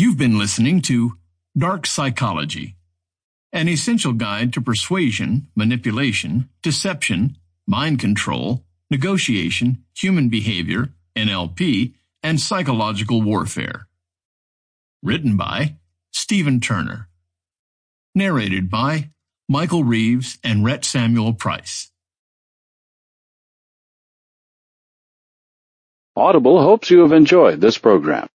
You've been listening to Dark Psychology, an essential guide to persuasion, manipulation, deception, mind control, negotiation, human behavior, NLP, and psychological warfare. Written by Stephen Turner. Narrated by Michael Reeves and Rhett Samuel Price. Audible hopes you have enjoyed this program.